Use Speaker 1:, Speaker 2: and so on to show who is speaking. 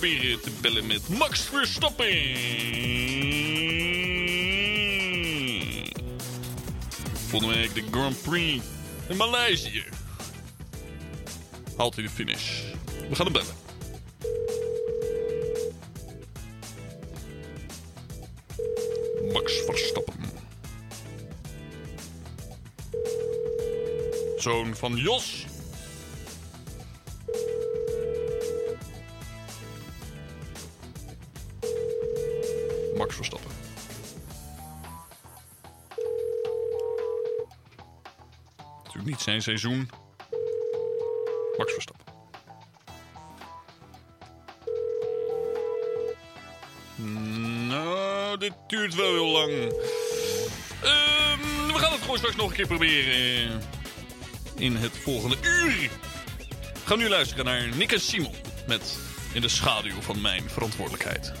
Speaker 1: weer te bellen met Max Verstappen. Volgende week de Grand Prix in Maleisië. Haalt hij de finish. We gaan hem bellen. Max Verstappen. Zoon van Jos. Max Verstappen. Natuurlijk niet zijn seizoen. Max Verstappen. Nou, dit duurt wel heel lang. Ehm, we gaan het gewoon straks nog een keer proberen. In het volgende uur. Gaan nu luisteren naar Nick Simon. Met In de schaduw van mijn verantwoordelijkheid.